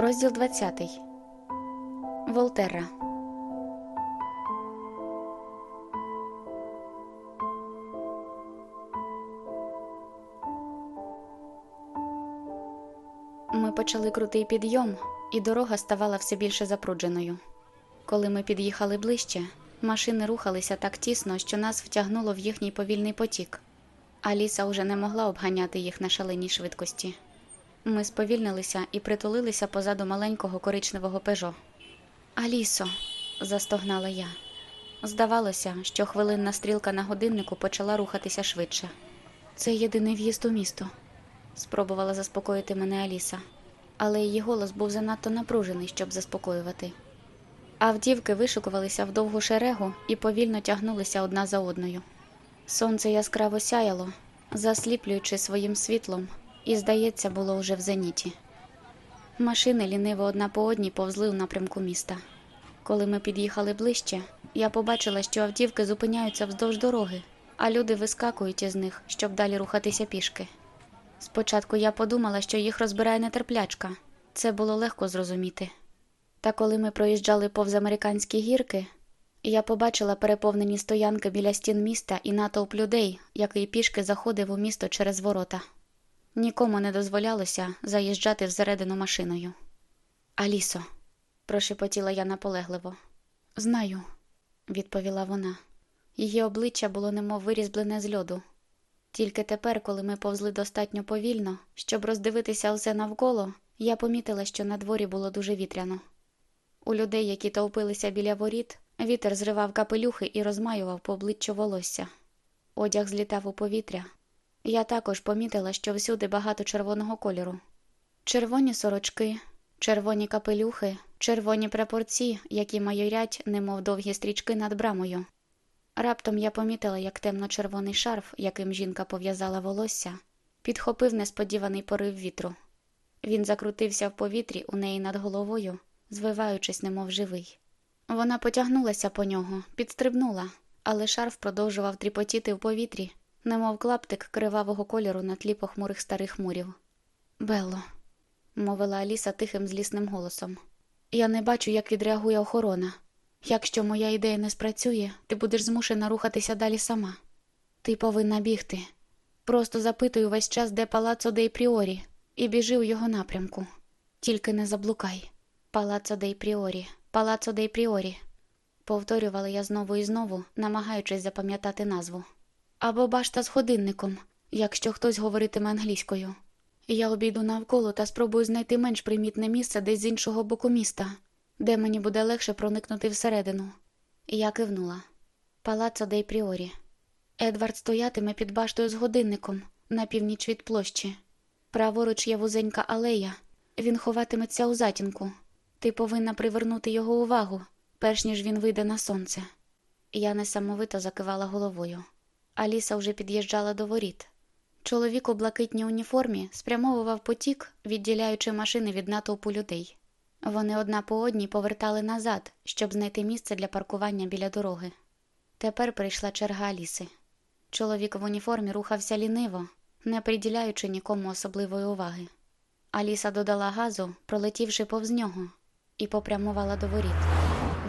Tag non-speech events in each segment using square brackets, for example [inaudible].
Розділ 20. Волтерра. Ми почали крутий підйом, і дорога ставала все більше запрудженою. Коли ми під'їхали ближче, машини рухалися так тісно, що нас втягнуло в їхній повільний потік. Аліса уже не могла обганяти їх на шаленій швидкості. Ми сповільнилися і притулилися позаду маленького коричневого пежо. Алісо, застогнала я. Здавалося, що хвилинна стрілка на годиннику почала рухатися швидше. Це єдиний в'їзд у місто, спробувала заспокоїти мене Аліса, але її голос був занадто напружений, щоб заспокоювати. Автівки вишукувалися в довгу шерегу і повільно тягнулися одна за одною. Сонце яскраво сяяло, засліплюючи своїм світлом, і, здається, було уже в зеніті. Машини ліниво одна по одній повзли у напрямку міста. Коли ми під'їхали ближче, я побачила, що автівки зупиняються вздовж дороги, а люди вискакують із них, щоб далі рухатися пішки. Спочатку я подумала, що їх розбирає нетерплячка. Це було легко зрозуміти. Та коли ми проїжджали повз американські гірки, я побачила переповнені стоянки біля стін міста і натовп людей, який пішки заходив у місто через ворота. Нікому не дозволялося заїжджати всередину машиною. Алісо, прошепотіла я наполегливо. Знаю, відповіла вона. Її обличчя було немов вирізблене з льоду. Тільки тепер, коли ми повзли достатньо повільно, щоб роздивитися все навколо, я помітила, що на дворі було дуже вітряно. У людей, які товпилися біля воріт, вітер зривав капелюхи і розмаював по обличчю волосся. Одяг злітав у повітря. Я також помітила, що всюди багато червоного кольору: червоні сорочки, червоні капелюхи, червоні прапорці, які майорять, немов довгі стрічки над брамою. Раптом я помітила, як темно-червоний шарф, яким жінка пов'язала волосся, підхопив несподіваний порив вітру. Він закрутився в повітрі у неї над головою, звиваючись, немов живий. Вона потягнулася по нього, підстрибнула, але шарф продовжував тріпотіти в повітрі, немов клаптик кривавого кольору на тлі похмурих старих мурів. Белло, мовила Аліса тихим злісним голосом. Я не бачу, як відреагує охорона. Якщо моя ідея не спрацює, ти будеш змушена рухатися далі сама. Ти повинна бігти. Просто запитуй увесь час, де палацо Дей Пріорі, і біжи у його напрямку. Тільки не заблукай. Палацо Дей Пріорі, Палацо Дей Пріорі, повторювала я знову і знову, намагаючись запам'ятати назву. Або башта з годинником, якщо хтось говоритиме англійською. Я обійду навколо та спробую знайти менш примітне місце десь з іншого боку міста, де мені буде легше проникнути всередину. Я кивнула. Палацо Дей Пріорі. Едвард стоятиме під баштою з годинником на північ від площі. Праворуч є вузенька алея. Він ховатиметься у затінку. Ти повинна привернути його увагу, перш ніж він вийде на сонце. Я несамовито закивала головою. Аліса вже під'їжджала до воріт. Чоловік у блакитній уніформі спрямовував потік, відділяючи машини від натовпу людей. Вони одна по одній повертали назад, щоб знайти місце для паркування біля дороги. Тепер прийшла черга Аліси. Чоловік в уніформі рухався ліниво, не приділяючи нікому особливої уваги. Аліса додала газу, пролетівши повз нього, і попрямувала до воріт.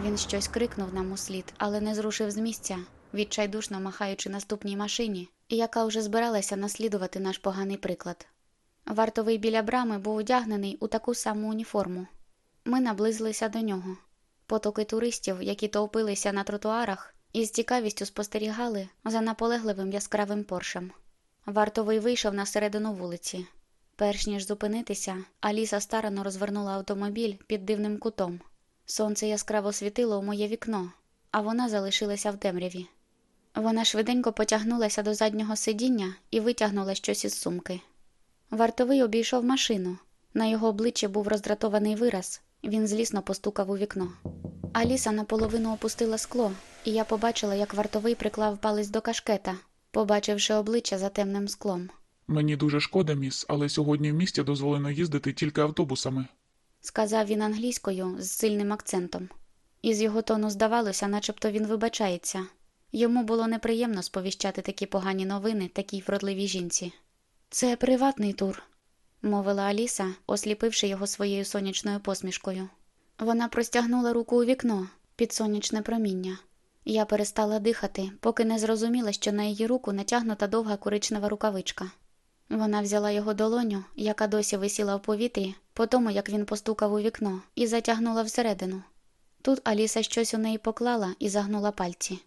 Він щось крикнув нам услід, але не зрушив з місця, відчайдушно махаючи наступній машині, яка вже збиралася наслідувати наш поганий приклад. Вартовий біля брами був одягнений у таку саму уніформу. Ми наблизилися до нього. Потоки туристів, які товпилися на тротуарах, із цікавістю спостерігали за наполегливим яскравим поршем. Вартовий вийшов на середину вулиці. Перш ніж зупинитися, Аліса старано розвернула автомобіль під дивним кутом. Сонце яскраво світило у моє вікно, а вона залишилася в темряві. Вона швиденько потягнулася до заднього сидіння і витягнула щось із сумки. Вартовий обійшов машину. На його обличчі був роздратований вираз, він злісно постукав у вікно. Аліса наполовину опустила скло, і я побачила, як вартовий приклав палець до кашкета, побачивши обличчя за темним склом. Мені дуже шкода, міс, але сьогодні в місті дозволено їздити тільки автобусами. Сказав він англійською з сильним акцентом. Із його тону здавалося, начебто він вибачається. Йому було неприємно сповіщати такі погані новини такій вродливій жінці. Це приватний тур, мовила Аліса, осліпивши його своєю сонячною посмішкою. Вона простягнула руку у вікно під сонячне проміння. Я перестала дихати, поки не зрозуміла, що на її руку натягнута довга коричнева рукавичка. Вона взяла його долоню, яка досі висіла в повітрі, по тому як він постукав у вікно, і затягнула всередину. Тут Аліса щось у неї поклала і загнула пальці.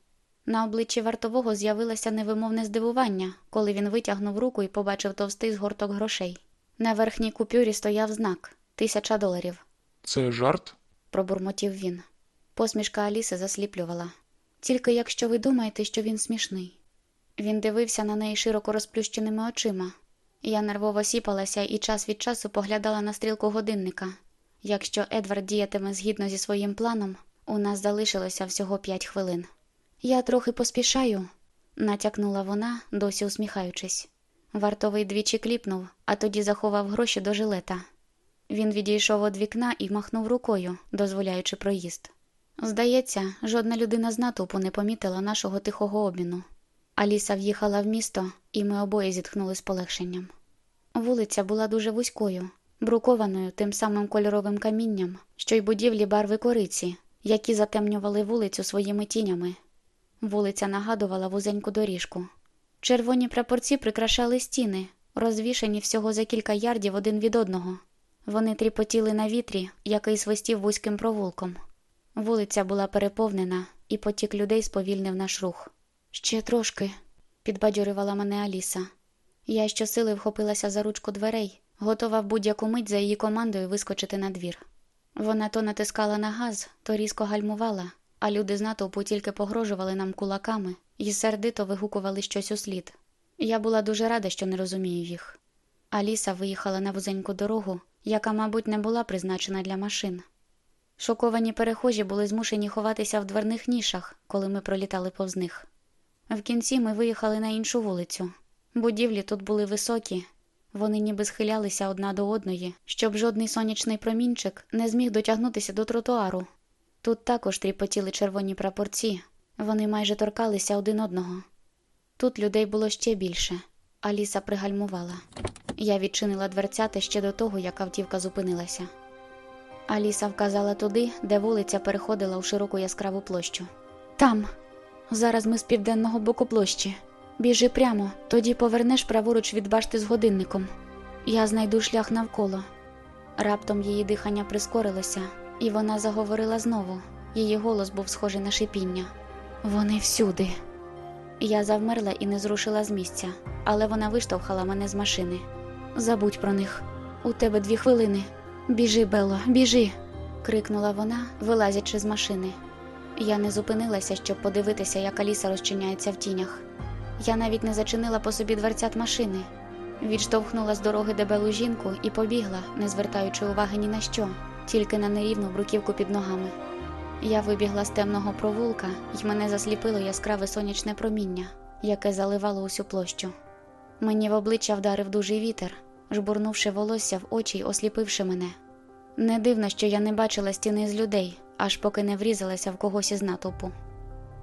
На обличчі вартового з'явилося невимовне здивування, коли він витягнув руку і побачив товстий згорток грошей. На верхній купюрі стояв знак тисяча доларів, Це жарт? пробурмотів він. Посмішка Аліси засліплювала. Тільки якщо ви думаєте, що він смішний. Він дивився на неї широко розплющеними очима. Я нервово сіпалася і час від часу поглядала на стрілку годинника. Якщо Едвард діятиме згідно зі своїм планом, у нас залишилося всього п'ять хвилин. Я трохи поспішаю, натякнула вона, досі усміхаючись. Вартовий двічі кліпнув, а тоді заховав гроші до жилета. Він відійшов від вікна і махнув рукою, дозволяючи проїзд. Здається, жодна людина з натовпу не помітила нашого тихого обміну. Аліса в'їхала в місто, і ми обоє зітхнули з полегшенням. Вулиця була дуже вузькою, брукованою тим самим кольоровим камінням, що й будівлі барви кориці, які затемнювали вулицю своїми тінями. Вулиця нагадувала вузеньку доріжку. Червоні прапорці прикрашали стіни, розвішані всього за кілька ярдів один від одного. Вони тріпотіли на вітрі, який свистів вузьким провулком. Вулиця була переповнена, і потік людей сповільнив наш рух. Ще трошки, підбадьорювала мене Аліса. Я щосили вхопилася за ручку дверей, готова в будь-яку мить за її командою вискочити на двір. Вона то натискала на газ, то різко гальмувала, а люди з натовпу тільки погрожували нам кулаками і сердито вигукували щось услід. Я була дуже рада, що не розумію їх. Аліса виїхала на вузеньку дорогу, яка, мабуть, не була призначена для машин. Шоковані перехожі були змушені ховатися в дверних нішах, коли ми пролітали повз них. В кінці ми виїхали на іншу вулицю. Будівлі тут були високі, вони ніби схилялися одна до одної, щоб жодний сонячний промінчик не зміг дотягнутися до тротуару. Тут також тріпотіли червоні прапорці, вони майже торкалися один одного. Тут людей було ще більше. Аліса пригальмувала. Я відчинила дверцята ще до того, як автівка зупинилася. Аліса вказала туди, де вулиця переходила у широку яскраву площу. Там, зараз ми з південного боку площі. Біжи прямо, тоді повернеш праворуч від башти з годинником. Я знайду шлях навколо. Раптом її дихання прискорилося, і вона заговорила знову. Її голос був схожий на шипіння. Вони всюди. Я завмерла і не зрушила з місця, але вона виштовхала мене з машини. Забудь про них. У тебе дві хвилини. Біжи, Бело, біжи. крикнула вона, вилазячи з машини. Я не зупинилася, щоб подивитися, як Аліса розчиняється в тінях. Я навіть не зачинила по собі дверцят машини. Відштовхнула з дороги дебелу жінку і побігла, не звертаючи уваги ні на що, тільки на нерівну бруківку під ногами. Я вибігла з темного провулка, і мене засліпило яскраве сонячне проміння, яке заливало усю площу. Мені в обличчя вдарив дужий вітер, жбурнувши волосся в очі й осліпивши мене. Не дивно, що я не бачила стіни з людей, аж поки не врізалася в когось із натовпу.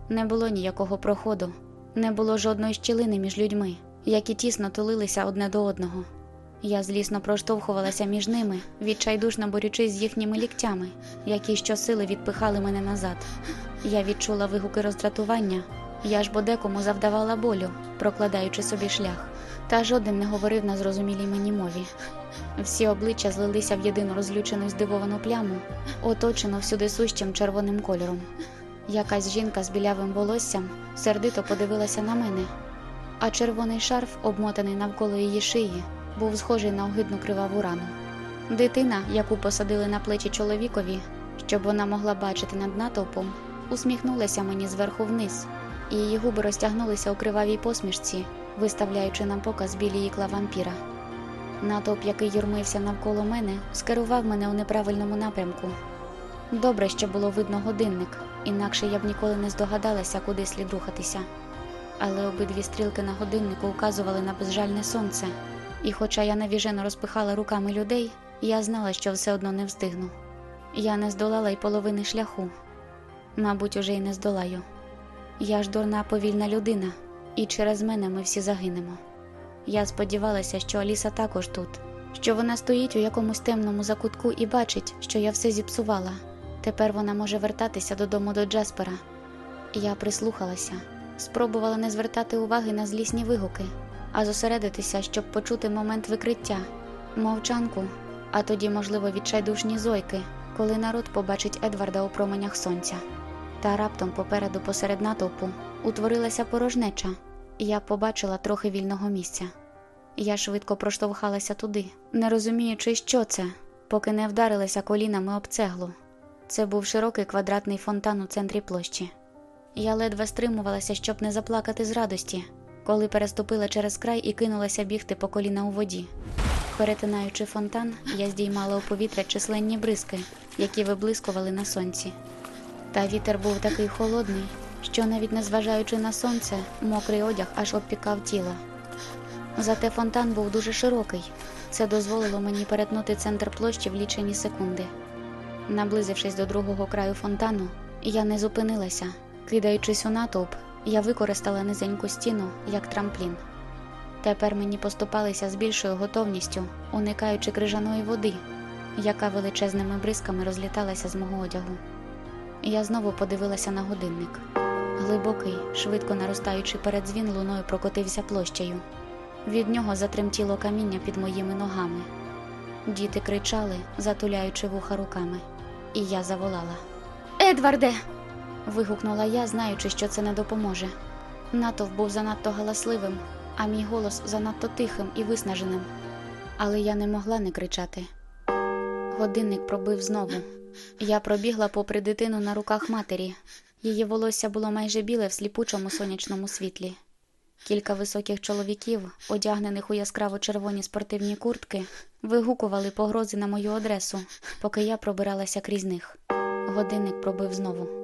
Не було ніякого проходу, не було жодної щілини між людьми, які тісно тулилися одне до одного. Я злісно проштовхувалася між ними, відчайдушно борючись з їхніми ліктями, які щосили відпихали мене назад. Я відчула вигуки роздратування, я ж бо декому завдавала болю, прокладаючи собі шлях, та жоден не говорив на зрозумілій мені мові. Всі обличчя злилися в єдину розлючену здивовану пляму, оточену всюди сущим червоним кольором. Якась жінка з білявим волоссям сердито подивилася на мене, а червоний шарф, обмотаний навколо її шиї, був схожий на огидну криваву рану. Дитина, яку посадили на плечі чоловікові, щоб вона могла бачити над натовпом, усміхнулася мені зверху вниз, і її губи розтягнулися у кривавій посмішці, виставляючи на показ білі ікла вампіра. Натовп, який юрмився навколо мене, скерував мене у неправильному напрямку. Добре, що було видно годинник, інакше я б ніколи не здогадалася, куди слід рухатися. Але обидві стрілки на годиннику указували на безжальне сонце, і, хоча я навіжено розпихала руками людей, я знала, що все одно не встигну. Я не здолала й половини шляху, мабуть, уже й не здолаю. Я ж дурна повільна людина, і через мене ми всі загинемо. Я сподівалася, що Аліса також тут, що вона стоїть у якомусь темному закутку і бачить, що я все зіпсувала. Тепер вона може вертатися додому до Джаспера. Я прислухалася, спробувала не звертати уваги на злісні вигуки, а зосередитися, щоб почути момент викриття, мовчанку, а тоді, можливо, відчайдушні зойки, коли народ побачить Едварда у променях сонця. Та раптом попереду посеред натовпу утворилася порожнеча, і я побачила трохи вільного місця. Я швидко проштовхалася туди, не розуміючи, що це, поки не вдарилася колінами об цеглу. Це був широкий квадратний фонтан у центрі площі. Я ледве стримувалася, щоб не заплакати з радості, коли переступила через край і кинулася бігти по коліна у воді. Перетинаючи фонтан, я здіймала у повітря численні бризки, які виблискували на сонці. Та вітер був такий холодний, що навіть незважаючи на сонце, мокрий одяг аж обпікав тіло. Зате фонтан був дуже широкий. Це дозволило мені перетнути центр площі в лічені секунди. Наблизившись до другого краю фонтану, я не зупинилася. Кидаючись у натовп, я використала низеньку стіну як трамплін. Тепер мені поступалися з більшою готовністю, уникаючи крижаної води, яка величезними бризками розліталася з мого одягу. Я знову подивилася на годинник. Глибокий, швидко наростаючий передзвін луною прокотився площею. Від нього затремтіло каміння під моїми ногами. Діти кричали, затуляючи вуха руками, і я заволала. Едварде. Вигукнула я, знаючи, що це не допоможе. Натовп був занадто галасливим, а мій голос занадто тихим і виснаженим. Але я не могла не кричати. Годинник пробив знову. Я пробігла попри дитину на руках матері. Її волосся було майже біле в сліпучому сонячному світлі. Кілька високих чоловіків, одягнених у яскраво червоні спортивні куртки, вигукували погрози на мою адресу, поки я пробиралася крізь них. Годинник пробив знову.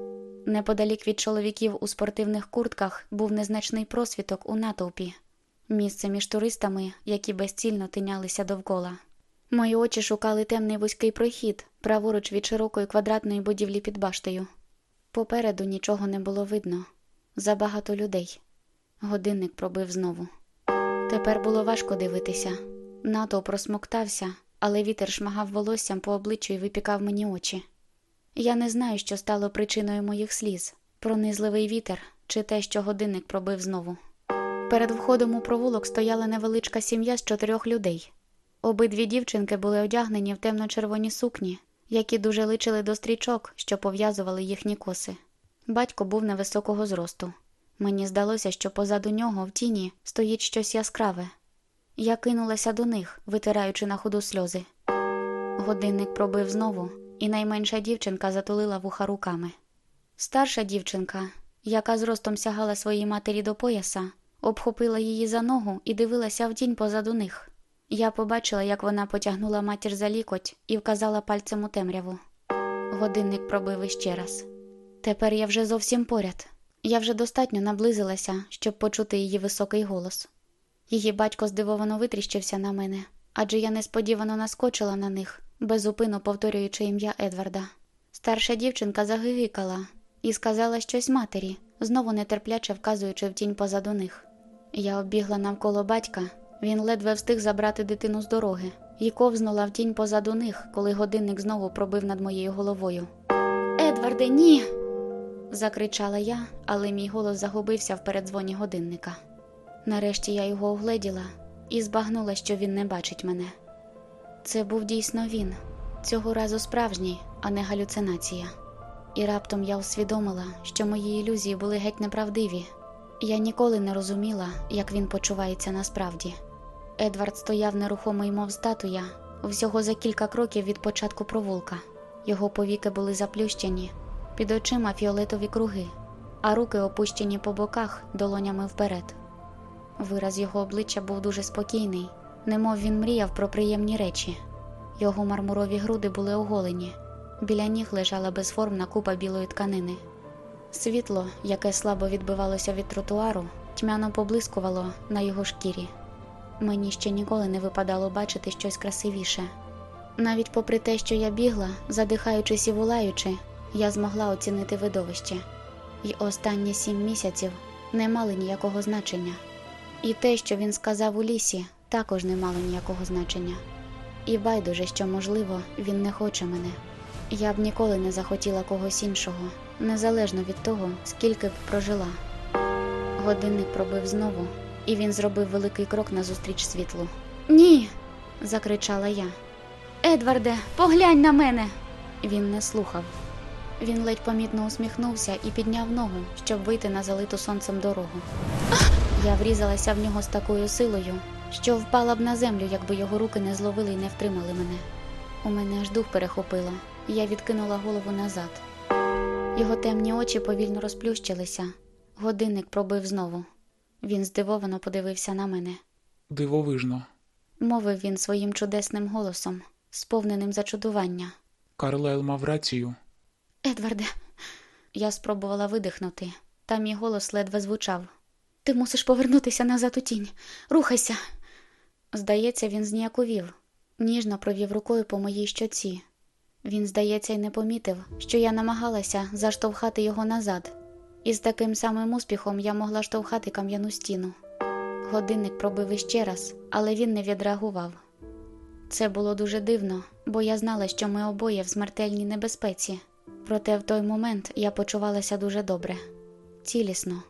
Неподалік від чоловіків у спортивних куртках був незначний просвіток у натовпі, місце між туристами, які безцільно тинялися довкола. Мої очі шукали темний вузький прохід, праворуч від широкої квадратної будівлі під баштою. Попереду нічого не було видно. Забагато людей. Годинник пробив знову. Тепер було важко дивитися. Натовп просмоктався, але вітер шмагав волоссям по обличчю і випікав мені очі. Я не знаю, що стало причиною моїх сліз пронизливий вітер чи те, що годинник пробив знову. Перед входом у провулок стояла невеличка сім'я з чотирьох людей. Обидві дівчинки були одягнені в темно-червоні сукні, які дуже личили до стрічок, що пов'язували їхні коси. Батько був невисокого зросту. Мені здалося, що позаду нього в тіні стоїть щось яскраве. Я кинулася до них, витираючи на ходу сльози. Годинник пробив знову, і найменша дівчинка затулила вуха руками. Старша дівчинка, яка зростом сягала своїй матері до пояса, обхопила її за ногу і дивилася в тінь позаду них. Я побачила, як вона потягнула матір за лікоть і вказала пальцем у темряву. Годинник пробив іще раз. Тепер я вже зовсім поряд. Я вже достатньо наблизилася, щоб почути її високий голос. Її батько здивовано витріщився на мене, адже я несподівано наскочила на них, безупину повторюючи ім'я Едварда. Старша дівчинка загигикала і сказала щось матері, знову нетерпляче вказуючи в тінь позаду них. Я оббігла навколо батька, він ледве встиг забрати дитину з дороги і ковзнула в тінь позаду них, коли годинник знову пробив над моєю головою. Едварде, ні. закричала я, але мій голос загубився в передзвоні годинника. Нарешті я його огледіла і збагнула, що він не бачить мене. Це був дійсно він, цього разу справжній, а не галюцинація. І раптом я усвідомила, що мої ілюзії були геть неправдиві. Я ніколи не розуміла, як він почувається насправді. Едвард стояв нерухомий, мов статуя, всього за кілька кроків від початку провулка. Його повіки були заплющені, під очима фіолетові круги, а руки опущені по боках долонями вперед. Вираз його обличчя був дуже спокійний, немов він мріяв про приємні речі. Його мармурові груди були оголені, біля ніг лежала безформна купа білої тканини. Світло, яке слабо відбивалося від тротуару, тьмяно поблискувало на його шкірі. Мені ще ніколи не випадало бачити щось красивіше. Навіть попри те, що я бігла, задихаючись і волаючи, я змогла оцінити видовище, і останні сім місяців не мали ніякого значення. І те, що він сказав у лісі, також не мало ніякого значення. І байдуже, що, можливо, він не хоче мене. Я б ніколи не захотіла когось іншого, незалежно від того, скільки б прожила. Годинник пробив знову, і він зробив великий крок назустріч світлу. Ні. закричала я. Едварде, поглянь на мене. Він не слухав. Він ледь помітно усміхнувся і підняв ногу, щоб вийти на залиту сонцем дорогу. Я врізалася в нього з такою силою, що впала б на землю, якби його руки не зловили і не втримали мене. У мене аж дух перехопило, і я відкинула голову назад. Його темні очі повільно розплющилися. Годинник пробив знову. Він здивовано подивився на мене. Дивовижно. Мовив він своїм чудесним голосом, сповненим зачудування. Карлайл мав рацію. Едварде, я спробувала видихнути, та мій голос ледве звучав. Ти мусиш повернутися назад у тінь. Рухайся. Здається, він зніяковів, ніжно провів рукою по моїй щоці. Він, здається, й не помітив, що я намагалася заштовхати його назад, і з таким самим успіхом я могла штовхати кам'яну стіну. Годинник пробив іще раз, але він не відреагував. Це було дуже дивно, бо я знала, що ми обоє в смертельній небезпеці. Проте в той момент я почувалася дуже добре, цілісно.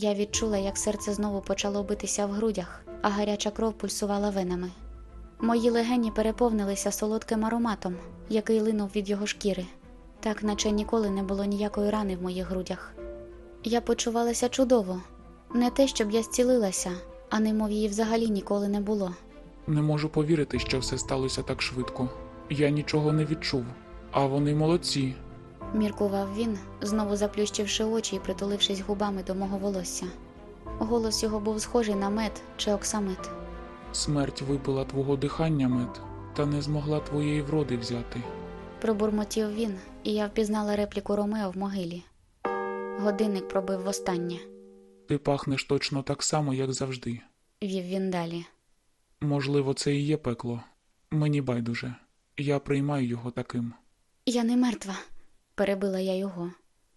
Я відчула, як серце знову почало битися в грудях, а гаряча кров пульсувала венами. Мої легені переповнилися солодким ароматом, який линув від його шкіри, так наче ніколи не було ніякої рани в моїх грудях. Я почувалася чудово, не те, щоб я зцілилася, а немов її взагалі ніколи не було. Не можу повірити, що все сталося так швидко. Я нічого не відчув. А вони молодці. Міркував він, знову заплющивши очі і притулившись губами до мого волосся. Голос його був схожий на мед чи оксамит. Смерть випила твого дихання, мед, та не змогла твоєї вроди взяти. Пробурмотів він, і я впізнала репліку Ромео в могилі. Годинник пробив востаннє, Ти пахнеш точно так само, як завжди. вів він далі. Можливо, це і є пекло. Мені байдуже. Я приймаю його таким. Я не мертва, перебила я його.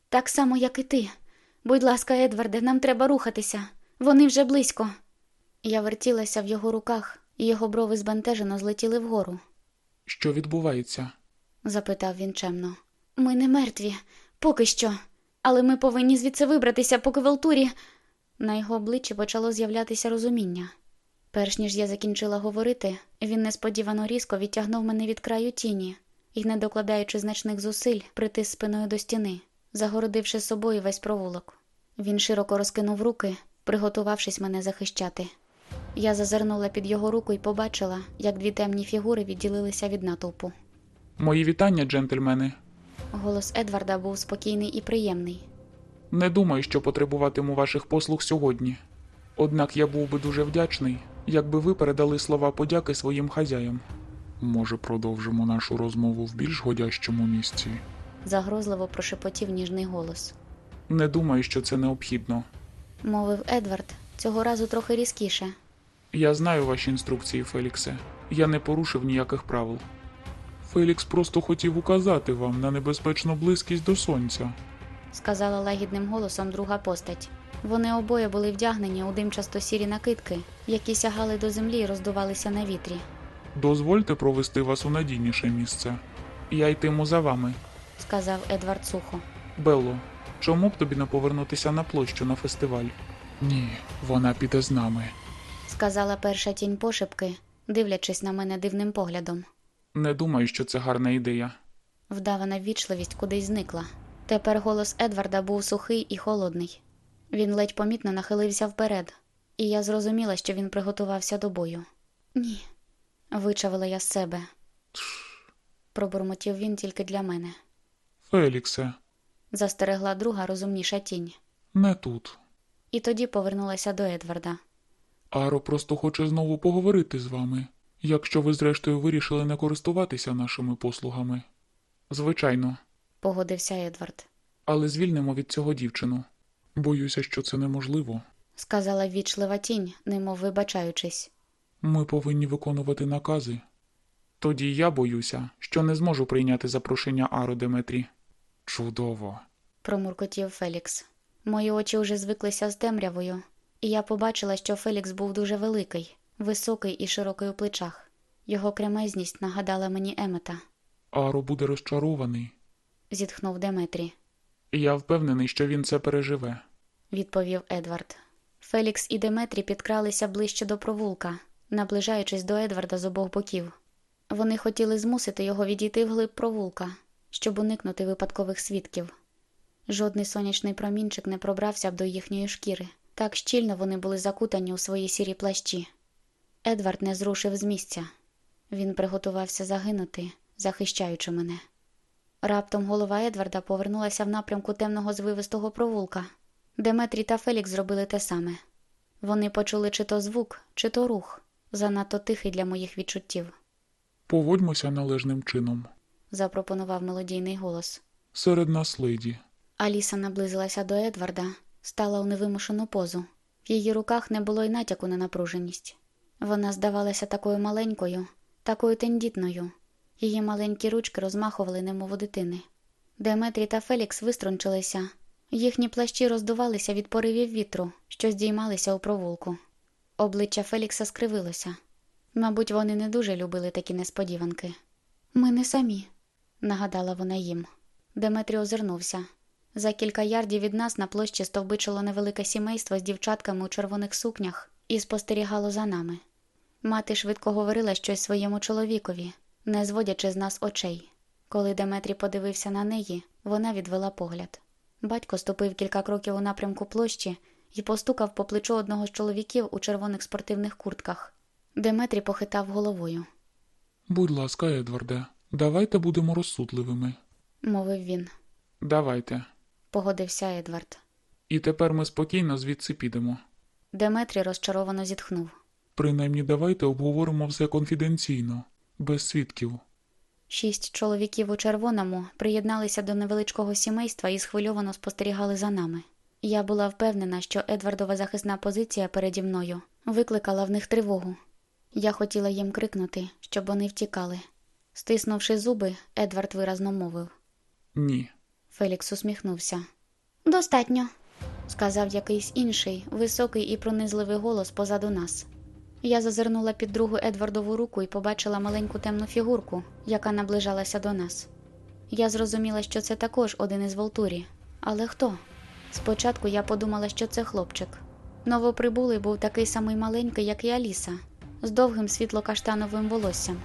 Так само, як і ти. Будь ласка, Едварде, нам треба рухатися. Вони вже близько. Я вертілася в його руках, і його брови збентежено злетіли вгору. Що відбувається? запитав він чемно. Ми не мертві, поки що. Але ми повинні звідси вибратися, поки в Елтурі. На його обличчі почало з'являтися розуміння. Перш ніж я закінчила говорити, він несподівано різко відтягнув мене від краю тіні і, не докладаючи значних зусиль, притис спиною до стіни, загородивши собою весь провулок. Він широко розкинув руки, приготувавшись мене захищати. Я зазирнула під його руку і побачила, як дві темні фігури відділилися від натовпу. Мої вітання, джентльмени. Голос Едварда був спокійний і приємний. Не думаю, що потребуватиму ваших послуг сьогодні. Однак я був би дуже вдячний, якби ви передали слова подяки своїм хазяям. Може, продовжимо нашу розмову в більш годящому місці? Загрозливо прошепотів ніжний голос. Не думаю, що це необхідно. Мовив Едвард, цього разу трохи різкіше. Я знаю ваші інструкції, Феліксе. Я не порушив ніяких правил. Фелікс просто хотів указати вам на небезпечну близькість до сонця. сказала лагідним голосом друга постать. Вони обоє були вдягнені у димчасто сірі накидки, які сягали до землі і роздувалися на вітрі. Дозвольте провести вас у надійніше місце. Я йтиму за вами. сказав Едвард сухо. Белло, чому б тобі не повернутися на площу на фестиваль? Ні, вона піде з нами. сказала перша тінь пошепки, дивлячись на мене дивним поглядом. Не думаю, що це гарна ідея. Вдавана ввічливість кудись зникла. Тепер голос Едварда був сухий і холодний. Він ледь помітно нахилився вперед, і я зрозуміла, що він приготувався до бою. Ні, вичавила я з себе. Пробурмотів він тільки для мене. Феліксе, Застерегла друга розумніша тінь. не тут. І тоді повернулася до Едварда. Аро просто хоче знову поговорити з вами, якщо ви зрештою вирішили не користуватися нашими послугами. Звичайно, Погодився Едвард. але звільнимо від цього дівчину. Боюся, що це неможливо. Сказала ввічлива тінь, немов вибачаючись. Ми повинні виконувати накази. Тоді я боюся, що не зможу прийняти запрошення Аро Деметрі. Чудово. промуркотів Фелікс. Мої очі вже звиклися з темрявою, і я побачила, що Фелікс був дуже великий, високий і широкий у плечах. Його кремезність нагадала мені Емета, Аро буде розчарований. зітхнув Деметрі. Я впевнений, що він це переживе. відповів Едвард. Фелікс і Деметрі підкралися ближче до провулка, наближаючись до Едварда з обох боків. Вони хотіли змусити його відійти вглиб провулка, щоб уникнути випадкових свідків. Жодний сонячний промінчик не пробрався б до їхньої шкіри. Так щільно вони були закутані у свої сірі плащі. Едвард не зрушив з місця. Він приготувався загинути, захищаючи мене. Раптом голова Едварда повернулася в напрямку темного звивистого провулка. Деметрій та Фелікс зробили те саме. Вони почули чи то звук, чи то рух, занадто тихий для моїх відчуттів, Поводьмося належним чином. запропонував мелодійний голос. Серед нас леді. Аліса наблизилася до Едварда, стала у невимушену позу. В її руках не було й натяку на напруженість. Вона здавалася такою маленькою, такою тендітною. Її маленькі ручки розмахували, немов у дитини. Деметрі та Фелікс виструнчилися. Їхні плащі роздувалися від поривів вітру, що здіймалися у провулку. Обличчя Фелікса скривилося. Мабуть, вони не дуже любили такі несподіванки. Ми не самі, нагадала вона їм. Деметрі озирнувся. За кілька ярдів від нас на площі стовбичило невелике сімейство з дівчатками у червоних сукнях і спостерігало за нами. Мати швидко говорила щось своєму чоловікові, не зводячи з нас очей. Коли Деметрі подивився на неї, вона відвела погляд. Батько ступив кілька кроків у напрямку площі і постукав по плечу одного з чоловіків у червоних спортивних куртках. Деметрі похитав головою, Будь ласка, Едварде, давайте будемо розсудливими. мовив він. Давайте. Погодився Едвард. І тепер ми спокійно звідси підемо. Деметрі розчаровано зітхнув. Принаймні давайте обговоримо все конфіденційно, без свідків. Шість чоловіків у червоному приєдналися до невеличкого сімейства і схвильовано спостерігали за нами. Я була впевнена, що Едвардова захисна позиція переді мною викликала в них тривогу. Я хотіла їм крикнути, щоб вони втікали. Стиснувши зуби, Едвард виразно мовив. Ні. Фелікс усміхнувся. Достатньо, сказав якийсь інший, високий і пронизливий голос позаду нас. Я зазирнула під другу Едвардову руку і побачила маленьку темну фігурку, яка наближалася до нас. Я зрозуміла, що це також один із Волтурі. Але хто? Спочатку я подумала, що це хлопчик. Новоприбулий був такий самий маленький, як і Аліса, з довгим світло-каштановим волоссям.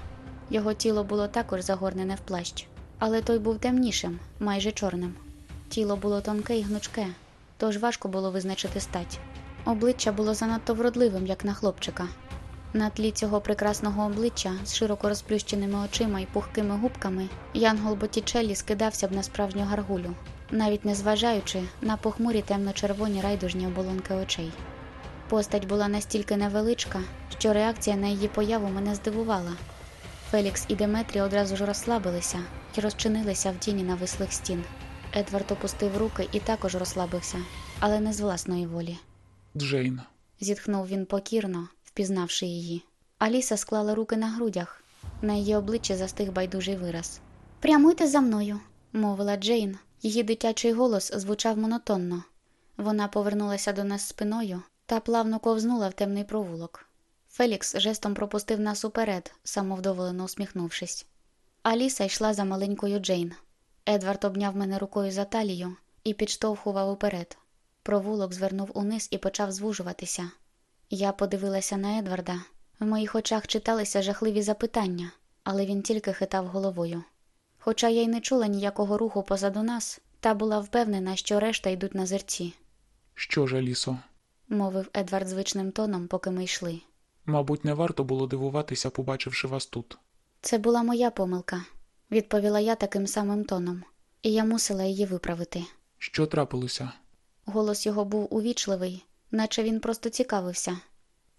Його тіло було також загорнене в плащ, але той був темнішим, майже чорним. Тіло було тонке і гнучке, тож важко було визначити стать. Обличчя було занадто вродливим, як на хлопчика. На тлі цього прекрасного обличчя з широко розплющеними очима і пухкими губками Янгол Боттічеллі скидався б на справжню гаргулю, навіть не зважаючи на похмурі темно-червоні райдужні оболонки очей. Постать була настільки невеличка, що реакція на її появу мене здивувала. Фелікс і Деметрі одразу ж розслабилися і розчинилися в тіні навислих стін. Едвард опустив руки і також розслабився, але не з власної волі. Джейн. Зітхнув він покірно, впізнавши її. Аліса склала руки на грудях. На її обличчі застиг байдужий вираз. Прямуйте за мною, мовила Джейн. Її дитячий голос звучав монотонно. Вона повернулася до нас спиною та плавно ковзнула в темний провулок. Фелікс жестом пропустив нас уперед, самовдоволено усміхнувшись. Аліса йшла за маленькою Джейн. Едвард обняв мене рукою за талію і підштовхував уперед. Провулок звернув униз і почав звужуватися. Я подивилася на Едварда. В моїх очах читалися жахливі запитання, але він тільки хитав головою. Хоча я й не чула ніякого руху позаду нас, та була впевнена, що решта йдуть на зерці, Що ж, Алісо? мовив Едвард звичним тоном, поки ми йшли. Мабуть, не варто було дивуватися, побачивши вас тут. Це була моя помилка, відповіла я таким самим тоном, і я мусила її виправити. Що трапилося? Голос його був увічливий, наче він просто цікавився.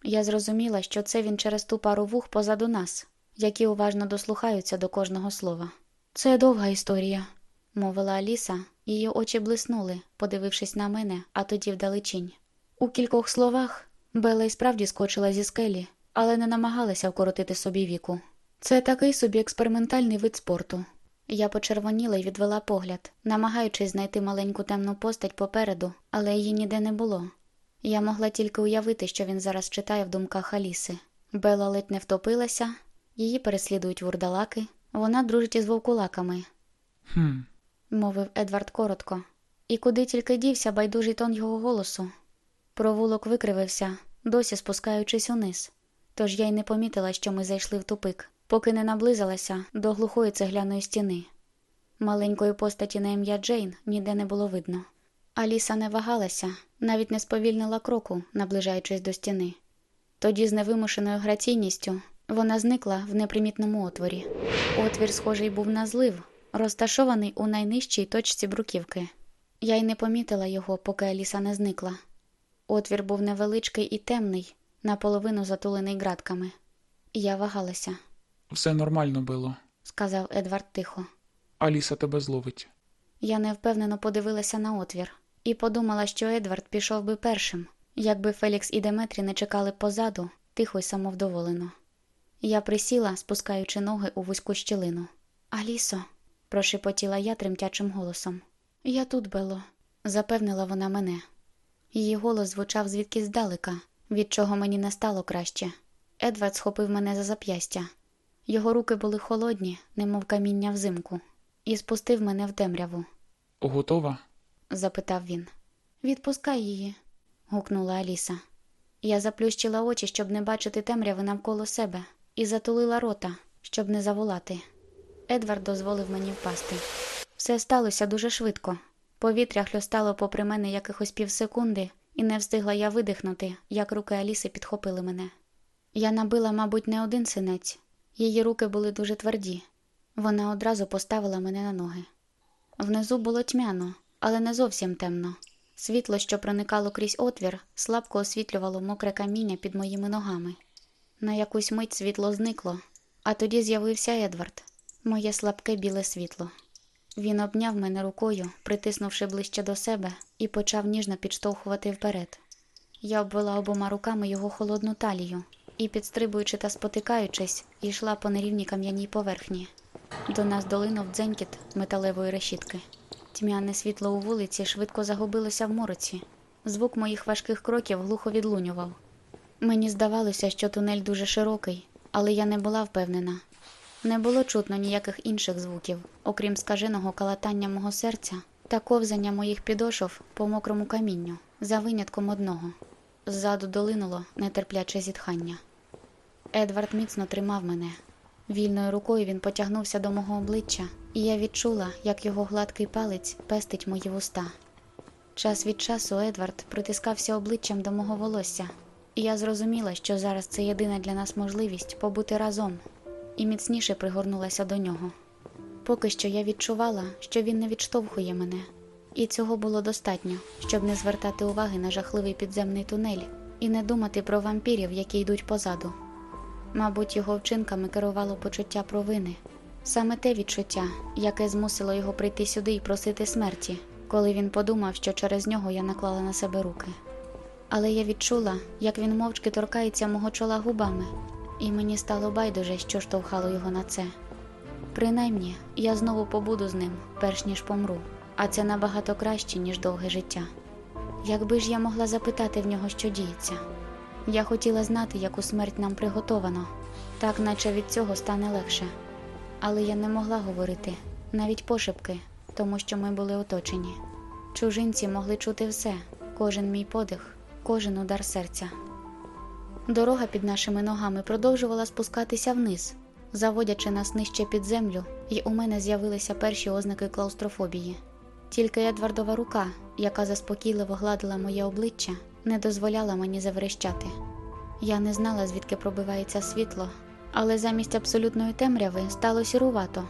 Я зрозуміла, що це він через ту пару вух позаду нас, які уважно дослухаються до кожного слова. Це довга історія, мовила Аліса, її очі блиснули, подивившись на мене, а тоді вдалечінь. У кількох словах Бела й справді скочила зі скелі, але не намагалася вкоротити собі віку. Це такий собі експериментальний вид спорту. Я почервоніла і відвела погляд, намагаючись знайти маленьку темну постать попереду, але її ніде не було. Я могла тільки уявити, що він зараз читає в думках Аліси. Бела ледь не втопилася, Її переслідують вурдалаки, вона дружить із вовкулаками, Хм, мовив Едвард коротко. І куди тільки дівся байдужий тон його голосу. Провулок викривився, досі спускаючись униз. Тож я й не помітила, що ми зайшли в тупик, поки не наблизилася до глухої цегляної стіни. Маленької постаті на ім'я Джейн ніде не було видно. Аліса не вагалася, навіть не сповільнила кроку, наближаючись до стіни. Тоді з невимушеною граційністю вона зникла в непримітному отворі. Отвір, схожий був на злив, розташований у найнижчій точці бруківки. Я й не помітила його, поки Аліса не зникла. Отвір був невеличкий і темний, наполовину затулений ґратками. Я вагалася, все нормально було. сказав Едвард тихо. Аліса тебе зловить. Я невпевнено подивилася на отвір і подумала, що Едвард пішов би першим, якби Фелікс і Деметрі не чекали позаду, тихо й самовдоволено. Я присіла, спускаючи ноги у вузьку щілину. Алісо, прошепотіла я тремтячим голосом. Я тут, Бело, запевнила вона мене. Її голос звучав звідки здалека, від чого мені не стало краще. Едвард схопив мене за зап'ястя. Його руки були холодні, немов каміння взимку, і спустив мене в темряву. Готова? запитав він. Відпускай її, гукнула Аліса. Я заплющила очі, щоб не бачити темряви навколо себе, і затулила рота, щоб не заволати. Едвард дозволив мені впасти. Все сталося дуже швидко. Повітря хльостало попри мене якихось півсекунди, і не встигла я видихнути, як руки Аліси підхопили мене. Я набила, мабуть, не один синець. Її руки були дуже тверді. Вона одразу поставила мене на ноги. Внизу було тьмяно, але не зовсім темно. Світло, що проникало крізь отвір, слабко освітлювало мокре каміння під моїми ногами. На якусь мить світло зникло, а тоді з'явився Едвард, моє слабке біле світло. Він обняв мене рукою, притиснувши ближче до себе, і почав ніжно підштовхувати вперед. Я обвела обома руками його холодну талію і, підстрибуючи та спотикаючись, йшла по нерівній кам'яній поверхні. До нас долинув дзенькіт металевої решітки. Тьмяне світло у вулиці швидко загубилося в мороці. Звук моїх важких кроків глухо відлунював. Мені здавалося, що тунель дуже широкий, але я не була впевнена. Не було чутно ніяких інших звуків, окрім скаженого калатання мого серця та ковзання моїх підошов по мокрому камінню, за винятком одного. Ззаду долинуло нетерпляче зітхання. Едвард міцно тримав мене. Вільною рукою він потягнувся до мого обличчя, і я відчула, як його гладкий палець пестить мої вуста. Час від часу Едвард притискався обличчям до мого волосся, і я зрозуміла, що зараз це єдина для нас можливість побути разом, і міцніше пригорнулася до нього. Поки що я відчувала, що він не відштовхує мене, і цього було достатньо, щоб не звертати уваги на жахливий підземний тунель і не думати про вампірів, які йдуть позаду. Мабуть, його вчинками керувало почуття провини, саме те відчуття, яке змусило його прийти сюди і просити смерті, коли він подумав, що через нього я наклала на себе руки. Але я відчула, як він мовчки торкається мого чола губами, і мені стало байдуже, що штовхало його на це. Принаймні, я знову побуду з ним, перш ніж помру, а це набагато краще, ніж довге життя. Якби ж я могла запитати в нього, що діється. Я хотіла знати, яку смерть нам приготовано, так наче від цього стане легше. Але я не могла говорити, навіть пошепки, тому що ми були оточені. Чужинці могли чути все, кожен мій подих, кожен удар серця. Дорога під нашими ногами продовжувала спускатися вниз, заводячи нас нижче під землю, і у мене з'явилися перші ознаки клаустрофобії. Тільки Едвардова рука, яка заспокійливо гладила моє обличчя, не дозволяла мені заверещати. Я не знала, звідки пробивається світло, але замість абсолютної темряви стало сірувато.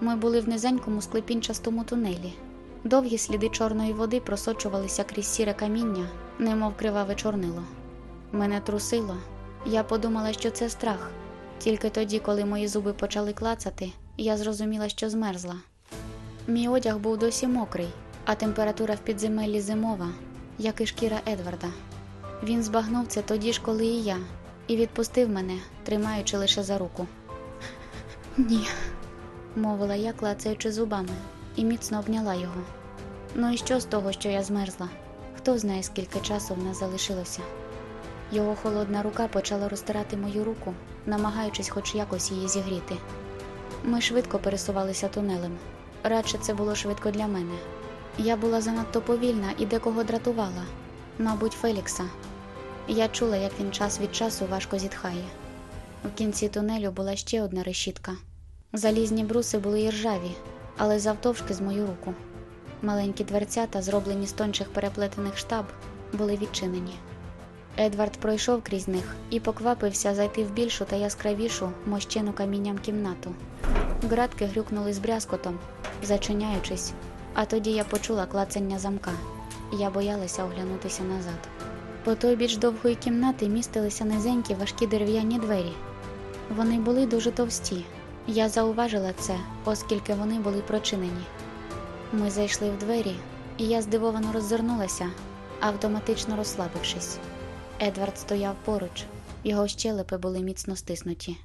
Ми були в низенькому склепінчастому тунелі. Довгі сліди чорної води просочувалися крізь сіре каміння, немов криваве чорнило. Мене трусило. Я подумала, що це страх. Тільки тоді, коли мої зуби почали клацати, я зрозуміла, що змерзла. Мій одяг був досі мокрий, а температура в підземеллі зимова, як і шкіра Едварда. Він збагнув це тоді ж, коли і я, і відпустив мене, тримаючи лише за руку. [laughs] Ні, мовила я, клацаючи зубами, і міцно обняла його. Ну і що з того, що я змерзла? Хто знає, скільки часу в нас залишилося? Його холодна рука почала розтирати мою руку, намагаючись хоч якось її зігріти. Ми швидко пересувалися тунелем. Радше це було швидко для мене. Я була занадто повільна і декого дратувала, мабуть, Фелікса. Я чула, як він час від часу важко зітхає. У кінці тунелю була ще одна решітка. Залізні бруси були іржаві, але завтовшки з мою руку. Маленькі дверцята, зроблені з тончих переплетених штаб, були відчинені. Едвард пройшов крізь них і поквапився зайти в більшу та яскравішу мощену камінням кімнату. Градки грюкнули з брязкотом, зачиняючись, а тоді я почула клацання замка. Я боялася оглянутися назад. По той біч довгої кімнати містилися низенькі важкі дерев'яні двері. Вони були дуже товсті. Я зауважила це, оскільки вони були прочинені. Ми зайшли в двері, і я здивовано роззирнулася, автоматично розслабившись. Едвард стояв поруч, його щелепи були міцно стиснуті.